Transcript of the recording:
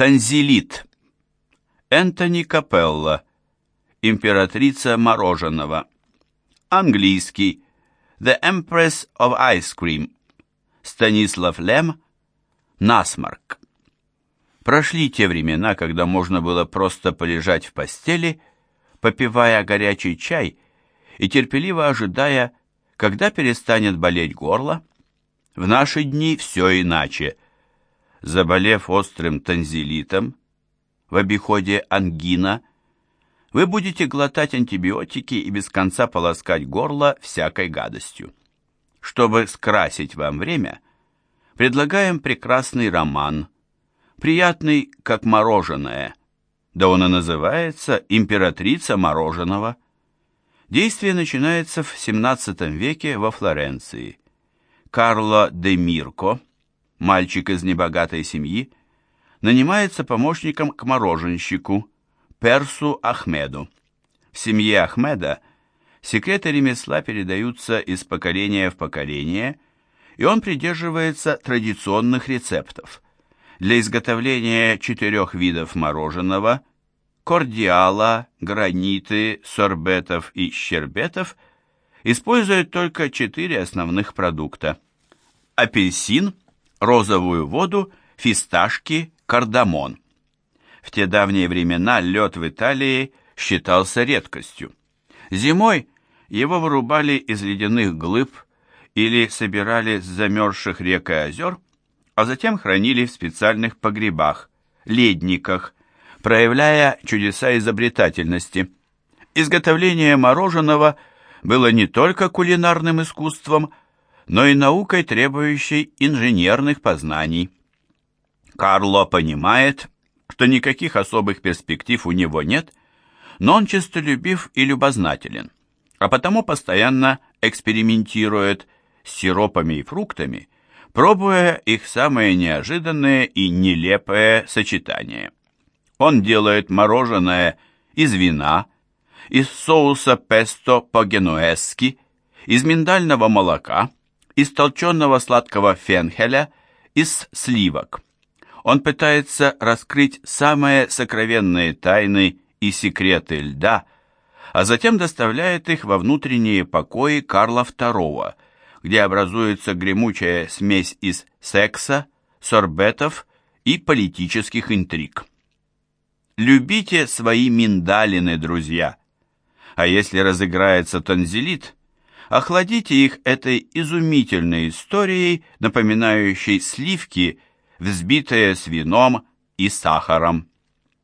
Танзилит. Энтони Капелла. Императрица мороженого. Английский. The Empress of Ice Cream. Станислав Лем. Насморк. Прошли те времена, когда можно было просто полежать в постели, попивая горячий чай и терпеливо ожидая, когда перестанет болеть горло. В наши дни все иначе. Заболев острым танзелитом, в обиходе ангина, вы будете глотать антибиотики и без конца полоскать горло всякой гадостью. Чтобы скрасить вам время, предлагаем прекрасный роман, приятный, как мороженое, да он и называется «Императрица мороженого». Действие начинается в XVII веке во Флоренции. Карло де Мирко, мальчик из небогатой семьи, нанимается помощником к мороженщику Персу Ахмеду. В семье Ахмеда секреты ремесла передаются из поколения в поколение, и он придерживается традиционных рецептов. Для изготовления четырех видов мороженого – кордиала, граниты, сорбетов и щербетов – используют только четыре основных продукта – апельсин, розовую воду, фисташки, кардамон. В те давние времена лед в Италии считался редкостью. Зимой его вырубали из ледяных глыб или собирали с замерзших рек и озер, а затем хранили в специальных погребах, ледниках, проявляя чудеса изобретательности. Изготовление мороженого было не только кулинарным искусством, но и наукой, требующей инженерных познаний. Карло понимает, что никаких особых перспектив у него нет, но он честолюбив и любознателен, а потому постоянно экспериментирует с сиропами и фруктами, пробуя их самые неожиданные и нелепые сочетания. Он делает мороженое из вина, из соуса песто по-генуэзски, из миндального молока, из толченого сладкого фенхеля, из сливок он пытается раскрыть самые сокровенные тайны и секреты льда, а затем доставляет их во внутренние покои Карла II, где образуется гремучая смесь из секса, сорбетов и политических интриг. Любите свои миндалины, друзья. А если разыграется танзелит, охладите их этой изумительной историей, напоминающей сливки – взбитое с вином и сахаром.